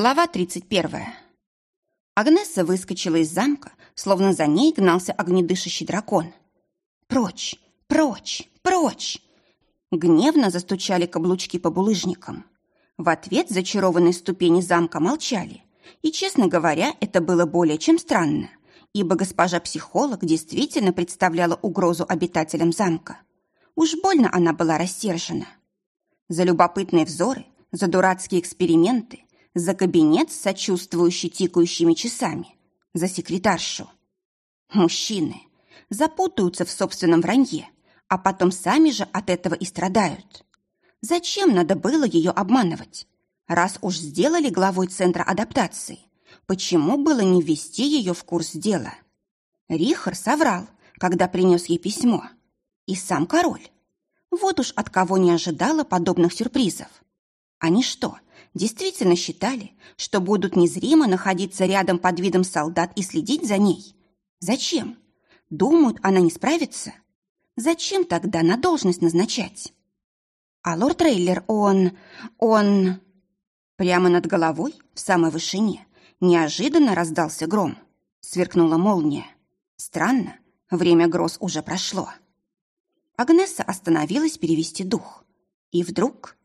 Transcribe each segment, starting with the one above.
Глава 31. Агнесса выскочила из замка, словно за ней гнался огнедышащий дракон. «Прочь! Прочь! Прочь!» Гневно застучали каблучки по булыжникам. В ответ зачарованные ступени замка молчали. И, честно говоря, это было более чем странно, ибо госпожа-психолог действительно представляла угрозу обитателям замка. Уж больно она была рассержена. За любопытные взоры, за дурацкие эксперименты, за кабинет с сочувствующей тикающими часами, за секретаршу. Мужчины запутаются в собственном вранье, а потом сами же от этого и страдают. Зачем надо было ее обманывать? Раз уж сделали главой Центра адаптации, почему было не ввести ее в курс дела? Рихар соврал, когда принес ей письмо. И сам король. Вот уж от кого не ожидала подобных сюрпризов. Они что, действительно считали, что будут незримо находиться рядом под видом солдат и следить за ней? Зачем? Думают, она не справится? Зачем тогда на должность назначать? А лорд Рейлер, он... он... Прямо над головой, в самой вышине, неожиданно раздался гром. Сверкнула молния. Странно, время гроз уже прошло. Агнеса остановилась перевести дух. И вдруг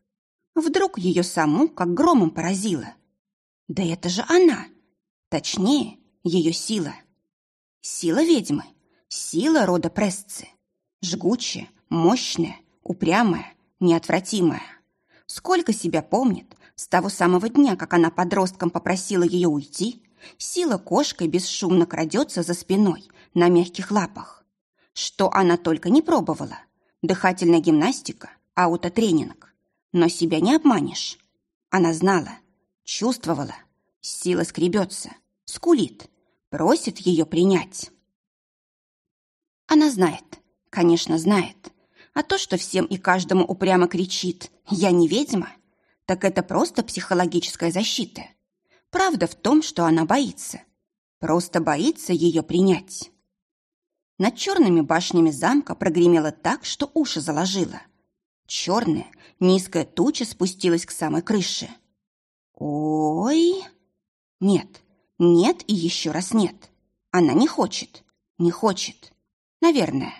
Вдруг ее саму как громом поразило. Да это же она! Точнее, ее сила. Сила ведьмы, сила рода Пресцы. Жгучая, мощная, упрямая, неотвратимая. Сколько себя помнит, с того самого дня, как она подростком попросила ее уйти, сила кошкой бесшумно крадется за спиной на мягких лапах. Что она только не пробовала. Дыхательная гимнастика, аутотренинг. Но себя не обманешь. Она знала, чувствовала. Сила скребется, скулит, просит ее принять. Она знает, конечно, знает. А то, что всем и каждому упрямо кричит «я не ведьма», так это просто психологическая защита. Правда в том, что она боится. Просто боится ее принять. Над черными башнями замка прогремело так, что уши заложило – Черная, низкая туча спустилась к самой крыше. Ой! Нет, нет и еще раз нет. Она не хочет, не хочет. Наверное.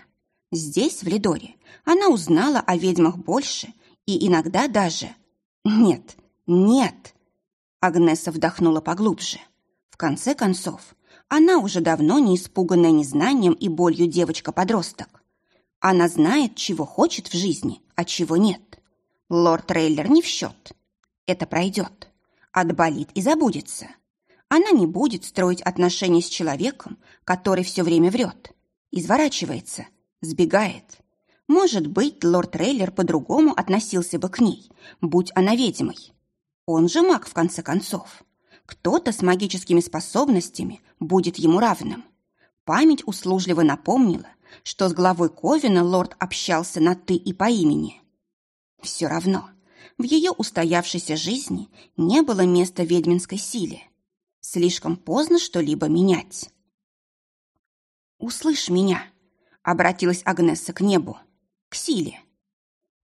Здесь, в Лидоре, она узнала о ведьмах больше и иногда даже... Нет, нет. Агнеса вдохнула поглубже. В конце концов, она уже давно не испуганная незнанием и болью девочка-подросток. Она знает, чего хочет в жизни, а чего нет. Лорд Трейлер не в счет. Это пройдет. Отболит и забудется. Она не будет строить отношения с человеком, который все время врет. Изворачивается, сбегает. Может быть, лорд Трейлер по-другому относился бы к ней, будь она ведьмой. Он же маг, в конце концов. Кто-то с магическими способностями будет ему равным. Память услужливо напомнила, что с главой Ковина лорд общался на «ты» и по имени. Все равно, в ее устоявшейся жизни не было места ведьминской силе. Слишком поздно что-либо менять. «Услышь меня», — обратилась Агнесса к небу, к силе.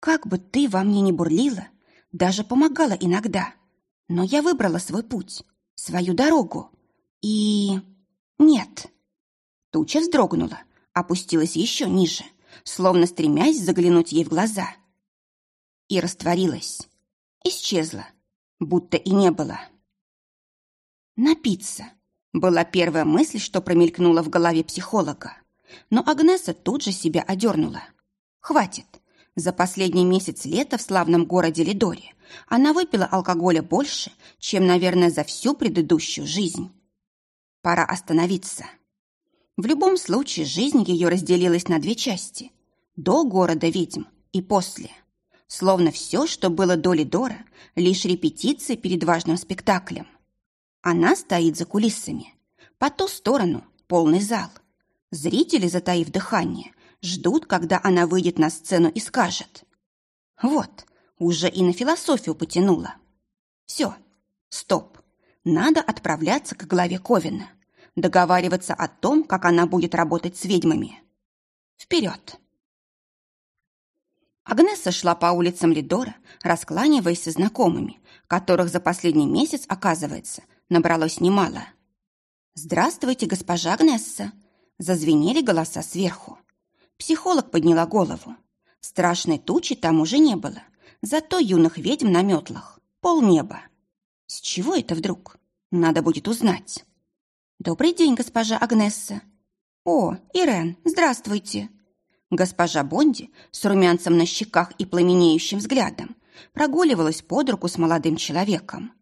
«Как бы ты во мне не бурлила, даже помогала иногда, но я выбрала свой путь, свою дорогу, и... нет». Туча вздрогнула, опустилась еще ниже, словно стремясь заглянуть ей в глаза. И растворилась. Исчезла, будто и не было. «Напиться» была первая мысль, что промелькнула в голове психолога. Но Агнеса тут же себя одернула. «Хватит. За последний месяц лета в славном городе Лидоре она выпила алкоголя больше, чем, наверное, за всю предыдущую жизнь. Пора остановиться». В любом случае жизнь ее разделилась на две части. До города ведьм и после. Словно все, что было до Лидора, лишь репетиции перед важным спектаклем. Она стоит за кулисами. По ту сторону полный зал. Зрители, затаив дыхание, ждут, когда она выйдет на сцену и скажет. Вот, уже и на философию потянула. Все, стоп. Надо отправляться к главе Ковина договариваться о том, как она будет работать с ведьмами. Вперед! Агнесса шла по улицам Лидора, раскланиваясь со знакомыми, которых за последний месяц, оказывается, набралось немало. «Здравствуйте, госпожа Агнесса!» Зазвенели голоса сверху. Психолог подняла голову. Страшной тучи там уже не было, зато юных ведьм на метлах. Полнеба. С чего это вдруг? Надо будет узнать. «Добрый день, госпожа Агнесса!» «О, Ирен, здравствуйте!» Госпожа Бонди с румянцем на щеках и пламенеющим взглядом прогуливалась под руку с молодым человеком.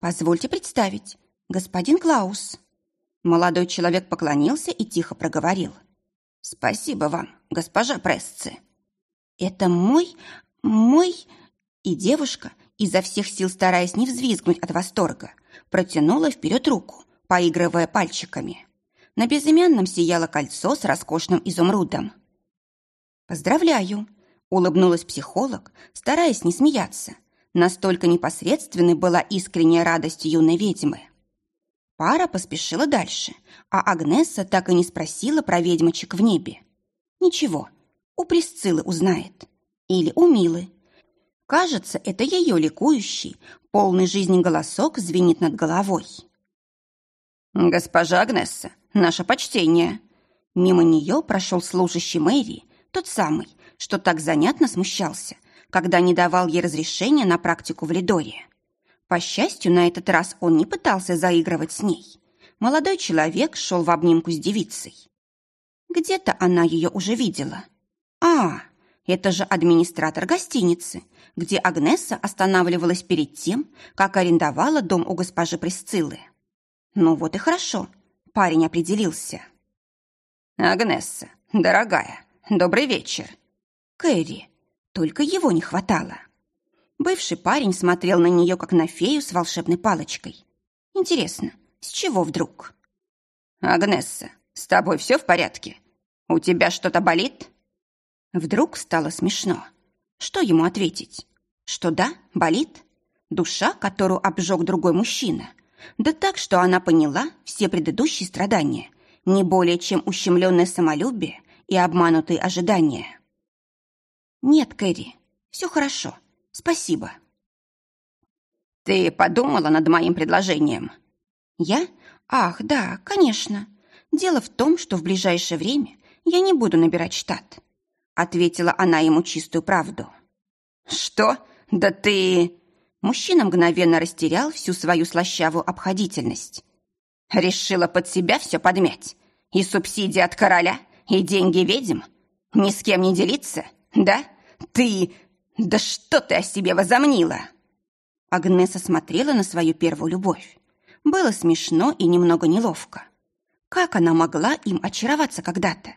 «Позвольте представить, господин Клаус». Молодой человек поклонился и тихо проговорил. «Спасибо вам, госпожа Прессы». «Это мой... мой...» И девушка, изо всех сил стараясь не взвизгнуть от восторга, протянула вперед руку, поигрывая пальчиками. На безымянном сияло кольцо с роскошным изумрудом. «Поздравляю!» — улыбнулась психолог, стараясь не смеяться. Настолько непосредственной была искренняя радость юной ведьмы. Пара поспешила дальше, а Агнесса так и не спросила про ведьмочек в небе. Ничего, у Присциллы узнает. Или у Милы. Кажется, это ее ликующий, полный жизни голосок звенит над головой. «Госпожа Агнесса, наше почтение!» Мимо нее прошел служащий мэрии, тот самый, что так занятно смущался, когда не давал ей разрешения на практику в Лидоре. По счастью, на этот раз он не пытался заигрывать с ней. Молодой человек шел в обнимку с девицей. Где-то она ее уже видела. А, это же администратор гостиницы, где Агнесса останавливалась перед тем, как арендовала дом у госпожи Присциллы. Ну вот и хорошо, парень определился. «Агнесса, дорогая, добрый вечер!» «Кэрри, только его не хватало!» Бывший парень смотрел на нее, как на фею с волшебной палочкой. Интересно, с чего вдруг? «Агнесса, с тобой все в порядке? У тебя что-то болит?» Вдруг стало смешно. Что ему ответить? Что да, болит? Душа, которую обжег другой мужчина. Да так, что она поняла все предыдущие страдания, не более чем ущемленное самолюбие и обманутые ожидания. «Нет, Кэрри, все хорошо. Спасибо. Ты подумала над моим предложением? Я? Ах, да, конечно. Дело в том, что в ближайшее время я не буду набирать штат. Ответила она ему чистую правду. Что? Да ты... Мужчина мгновенно растерял всю свою слащавую обходительность. Решила под себя все подмять. И субсидии от короля, и деньги ведьм. Ни с кем не делиться, да? Ты... «Да что ты о себе возомнила?» Агнеса смотрела на свою первую любовь. Было смешно и немного неловко. Как она могла им очароваться когда-то?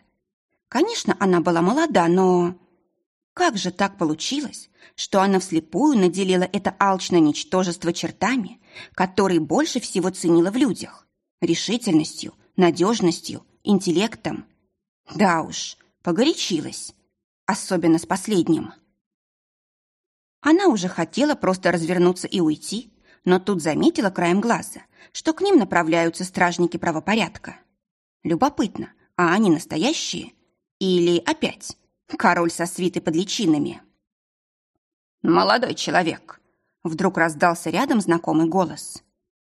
Конечно, она была молода, но... Как же так получилось, что она вслепую наделила это алчное ничтожество чертами, которые больше всего ценила в людях? Решительностью, надежностью, интеллектом. Да уж, погорячилась. Особенно с последним. Она уже хотела просто развернуться и уйти, но тут заметила краем глаза, что к ним направляются стражники правопорядка. Любопытно, а они настоящие? Или опять король со свитой под личинами? «Молодой человек!» Вдруг раздался рядом знакомый голос.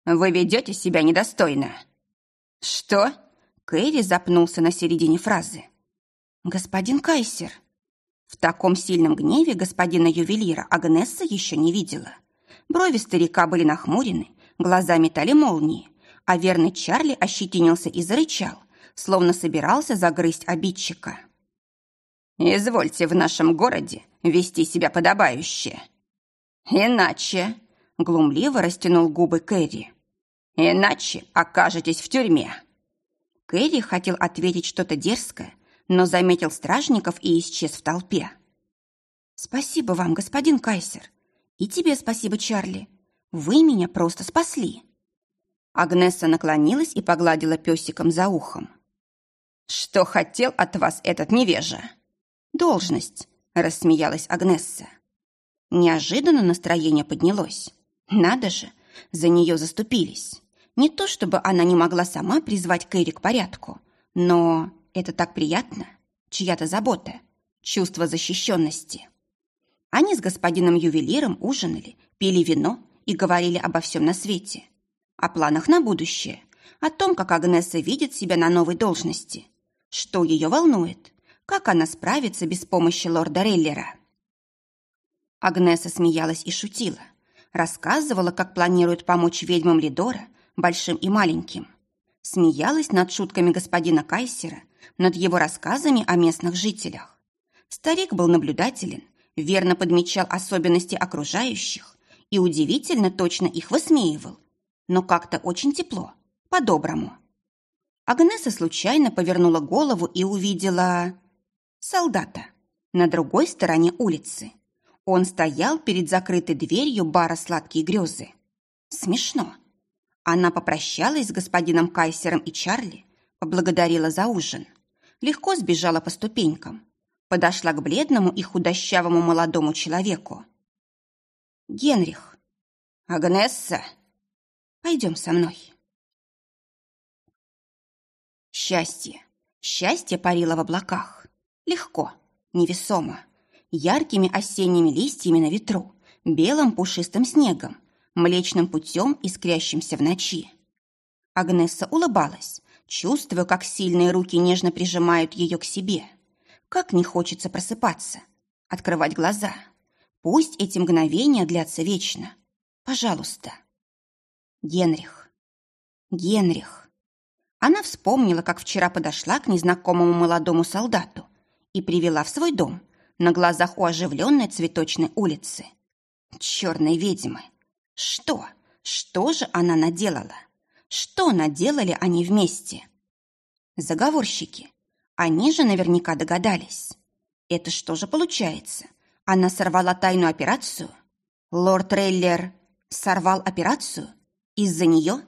«Вы ведете себя недостойно!» «Что?» Кэрри запнулся на середине фразы. «Господин Кайсер!» В таком сильном гневе господина ювелира Агнесса еще не видела. Брови старика были нахмурены, глаза метали молнии, а верный Чарли ощетинился и зарычал, словно собирался загрызть обидчика. «Извольте в нашем городе вести себя подобающе. Иначе...» — глумливо растянул губы Кэрри. «Иначе окажетесь в тюрьме». Кэрри хотел ответить что-то дерзкое, но заметил стражников и исчез в толпе. «Спасибо вам, господин Кайсер. И тебе спасибо, Чарли. Вы меня просто спасли». Агнесса наклонилась и погладила песиком за ухом. «Что хотел от вас этот невежа?» «Должность», — рассмеялась Агнесса. Неожиданно настроение поднялось. Надо же, за нее заступились. Не то чтобы она не могла сама призвать Кэрри к порядку, но это так приятно, чья-то забота. чувство защищенности. Они с господином ювелиром ужинали, пили вино и говорили обо всем на свете. О планах на будущее, о том, как Агнеса видит себя на новой должности, что ее волнует, как она справится без помощи лорда Реллера. Агнеса смеялась и шутила, рассказывала, как планирует помочь ведьмам Лидора, большим и маленьким. Смеялась над шутками господина Кайсера, над его рассказами о местных жителях. Старик был наблюдателен, верно подмечал особенности окружающих и удивительно точно их высмеивал, но как-то очень тепло, по-доброму. Агнеса случайно повернула голову и увидела солдата на другой стороне улицы. Он стоял перед закрытой дверью бара «Сладкие грезы». Смешно. Она попрощалась с господином Кайсером и Чарли, поблагодарила за ужин. Легко сбежала по ступенькам. Подошла к бледному и худощавому молодому человеку. «Генрих». «Агнесса». «Пойдем со мной». Счастье. Счастье парило в облаках. Легко, невесомо. Яркими осенними листьями на ветру, белым пушистым снегом, млечным путем, искрящимся в ночи. Агнесса улыбалась, чувствуя, как сильные руки нежно прижимают ее к себе. Как не хочется просыпаться, открывать глаза. Пусть эти мгновения длятся вечно. Пожалуйста. Генрих. Генрих. Она вспомнила, как вчера подошла к незнакомому молодому солдату и привела в свой дом на глазах у оживленной цветочной улицы. Черные ведьмы. Что? Что же она наделала? Что наделали они вместе? Заговорщики. Они же наверняка догадались. Это что же получается? Она сорвала тайную операцию? Лорд Рейлер сорвал операцию? Из-за нее?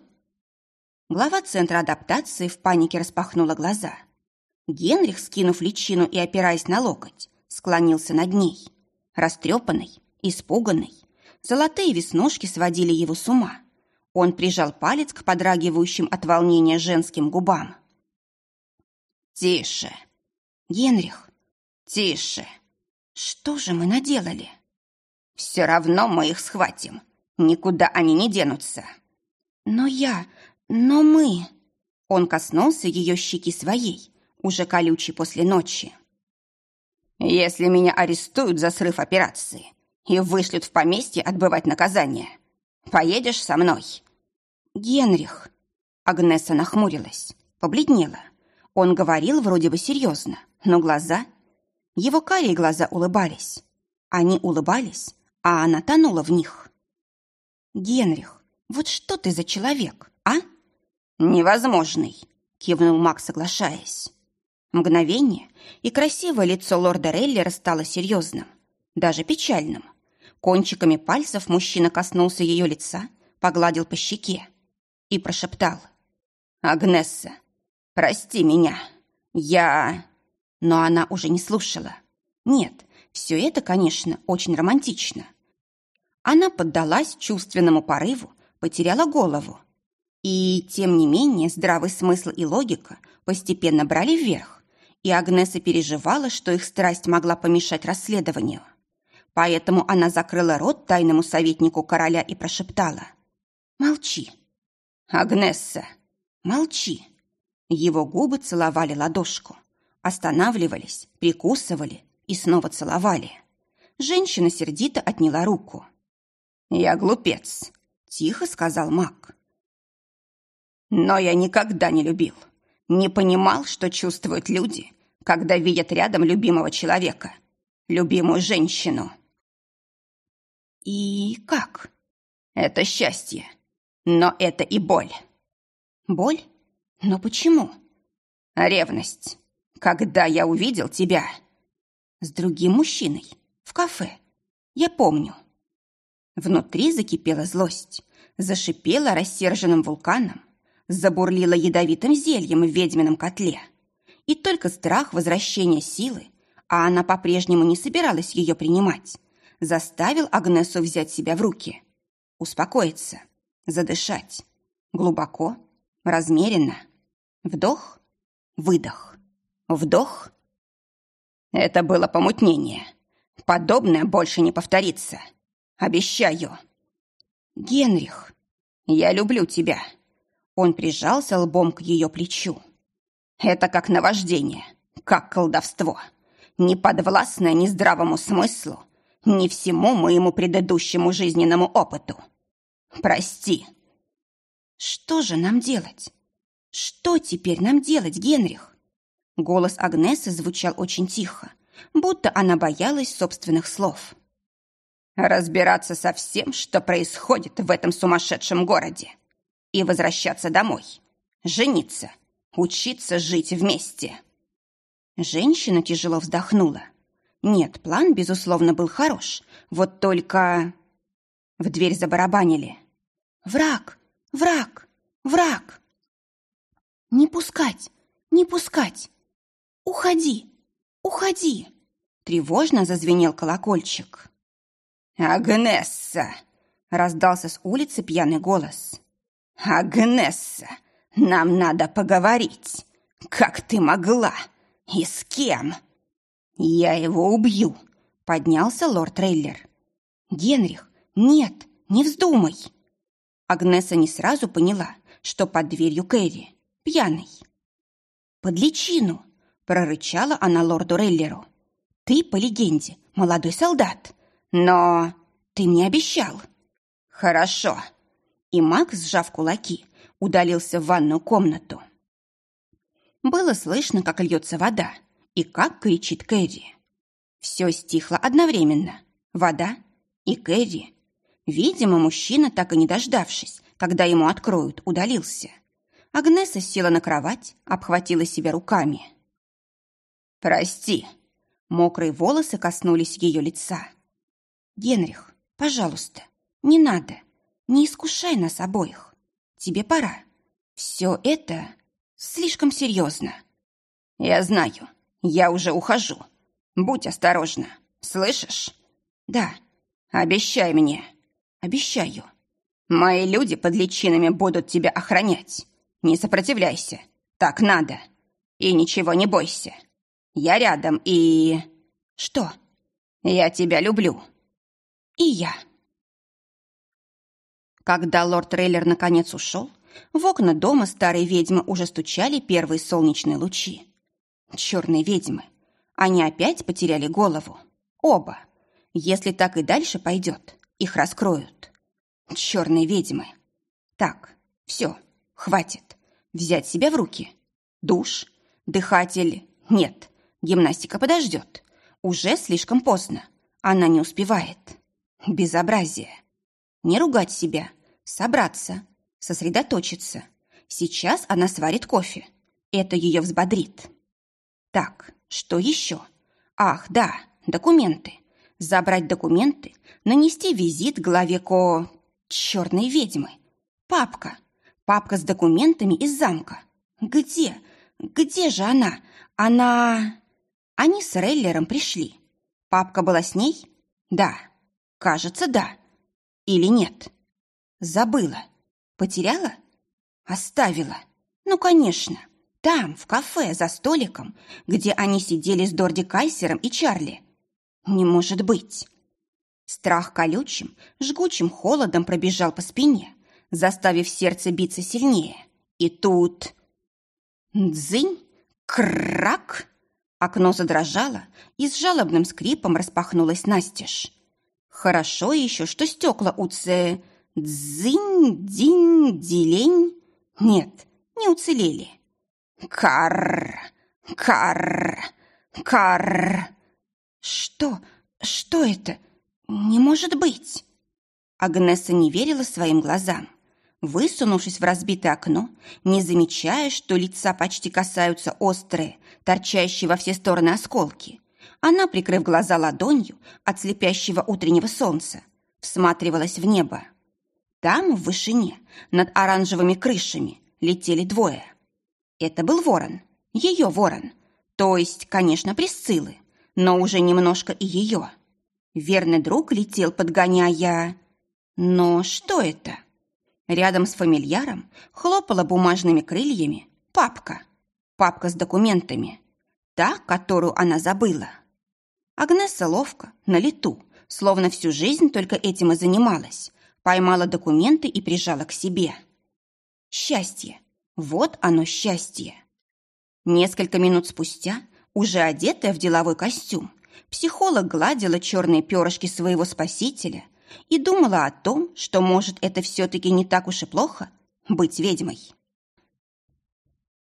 Глава Центра адаптации в панике распахнула глаза. Генрих, скинув личину и опираясь на локоть, склонился над ней. Растрепанный, испуганный. Золотые веснушки сводили его с ума. Он прижал палец к подрагивающим от волнения женским губам. «Тише!» «Генрих!» «Тише!» «Что же мы наделали?» «Все равно мы их схватим. Никуда они не денутся». «Но я... «Но мы...» Он коснулся ее щеки своей, уже колючей после ночи. «Если меня арестуют за срыв операции и вышлют в поместье отбывать наказание, поедешь со мной?» «Генрих...» Агнеса нахмурилась, побледнела. Он говорил вроде бы серьезно, но глаза... Его карие глаза улыбались. Они улыбались, а она тонула в них. «Генрих, вот что ты за человек, а?» «Невозможный», — кивнул Макс, соглашаясь. Мгновение, и красивое лицо лорда Реллера стало серьезным, даже печальным. Кончиками пальцев мужчина коснулся ее лица, погладил по щеке и прошептал. «Агнесса, прости меня, я...» Но она уже не слушала. Нет, все это, конечно, очень романтично. Она поддалась чувственному порыву, потеряла голову, и, тем не менее, здравый смысл и логика постепенно брали вверх, и Агнеса переживала, что их страсть могла помешать расследованию. Поэтому она закрыла рот тайному советнику короля и прошептала. «Молчи». «Агнесса, молчи». Его губы целовали ладошку, останавливались, прикусывали и снова целовали. Женщина сердито отняла руку. «Я глупец», — тихо сказал маг. Но я никогда не любил, не понимал, что чувствуют люди, когда видят рядом любимого человека, любимую женщину. И как? Это счастье, но это и боль. Боль? Но почему? Ревность. Когда я увидел тебя... С другим мужчиной, в кафе. Я помню. Внутри закипела злость, зашипела рассерженным вулканом, забурлила ядовитым зельем в ведьмином котле. И только страх возвращения силы, а она по-прежнему не собиралась ее принимать, заставил Агнесу взять себя в руки, успокоиться, задышать. Глубоко, размеренно. Вдох, выдох, вдох. Это было помутнение. Подобное больше не повторится. Обещаю. Генрих, я люблю тебя. Он прижался лбом к ее плечу. Это как наваждение, как колдовство. Не подвластное ни здравому смыслу, ни всему моему предыдущему жизненному опыту. Прости. Что же нам делать? Что теперь нам делать, Генрих? Голос Агнесы звучал очень тихо, будто она боялась собственных слов. Разбираться со всем, что происходит в этом сумасшедшем городе. И возвращаться домой. Жениться. Учиться жить вместе. Женщина тяжело вздохнула. Нет, план, безусловно, был хорош. Вот только... В дверь забарабанили. «Враг! Враг! Враг!» «Не пускать! Не пускать! Уходи! Уходи!» Тревожно зазвенел колокольчик. «Агнесса!» — раздался с улицы пьяный голос. «Агнесса, нам надо поговорить. Как ты могла? И с кем?» «Я его убью!» — поднялся лорд Трейлер. «Генрих, нет, не вздумай!» Агнеса не сразу поняла, что под дверью Кэрри, пьяный. «Под личину!» — прорычала она лорду Рейлеру. «Ты, по легенде, молодой солдат, но ты мне обещал». «Хорошо!» И Макс, сжав кулаки, удалился в ванную комнату. Было слышно, как льется вода и как кричит Кэрри. Все стихло одновременно. Вода и Кэрри. Видимо, мужчина, так и не дождавшись, когда ему откроют, удалился. Агнеса села на кровать, обхватила себя руками. «Прости». Мокрые волосы коснулись ее лица. «Генрих, пожалуйста, не надо. Не искушай нас обоих. Тебе пора. Все это слишком серьезно». «Я знаю. Я уже ухожу. Будь осторожна. Слышишь?» «Да». «Обещай мне». «Обещаю». «Мои люди под личинами будут тебя охранять. Не сопротивляйся. Так надо. И ничего не бойся. Я рядом и...» «Что?» «Я тебя люблю». «И я». Когда лорд Трейлер наконец ушел, в окна дома старой ведьмы уже стучали первые солнечные лучи. Черные ведьмы. Они опять потеряли голову. Оба. Если так и дальше пойдет, их раскроют. Черные ведьмы. Так, все, хватит. Взять себя в руки. Душ, дыхатель. Нет, гимнастика подождет. Уже слишком поздно. Она не успевает. Безобразие. Не ругать себя. Собраться. Сосредоточиться. Сейчас она сварит кофе. Это ее взбодрит. Так, что еще? Ах, да, документы. Забрать документы, нанести визит главе ко... Черной ведьмы. Папка. Папка с документами из замка. Где? Где же она? Она... Они с Рейлером пришли. Папка была с ней? Да. Кажется, да. Или нет? Забыла. Потеряла? Оставила. Ну, конечно. Там, в кафе, за столиком, где они сидели с Дорди Кайсером и Чарли. Не может быть. Страх колючим, жгучим холодом пробежал по спине, заставив сердце биться сильнее. И тут... Дзынь! Крак! Окно задрожало и с жалобным скрипом распахнулось настежь. Хорошо еще, что стекла. Дзынь, динь, дилень... Нет, не уцелели. Карр! Карр! Карр! Что? Что это? Не может быть! Агнеса не верила своим глазам. Высунувшись в разбитое окно, не замечая, что лица почти касаются острые, торчащие во все стороны осколки, она, прикрыв глаза ладонью от слепящего утреннего солнца, всматривалась в небо. Там, в вышине, над оранжевыми крышами, летели двое – это был ворон, ее ворон, то есть, конечно, Присциллы, но уже немножко и ее. Верный друг летел, подгоняя... Но что это? Рядом с фамильяром хлопала бумажными крыльями папка. Папка с документами. Та, которую она забыла. Агнесса ловко, на лету, словно всю жизнь только этим и занималась, поймала документы и прижала к себе. Счастье. Вот оно счастье. Несколько минут спустя, уже одетая в деловой костюм, психолог гладила черные перышки своего спасителя и думала о том, что, может, это все-таки не так уж и плохо быть ведьмой.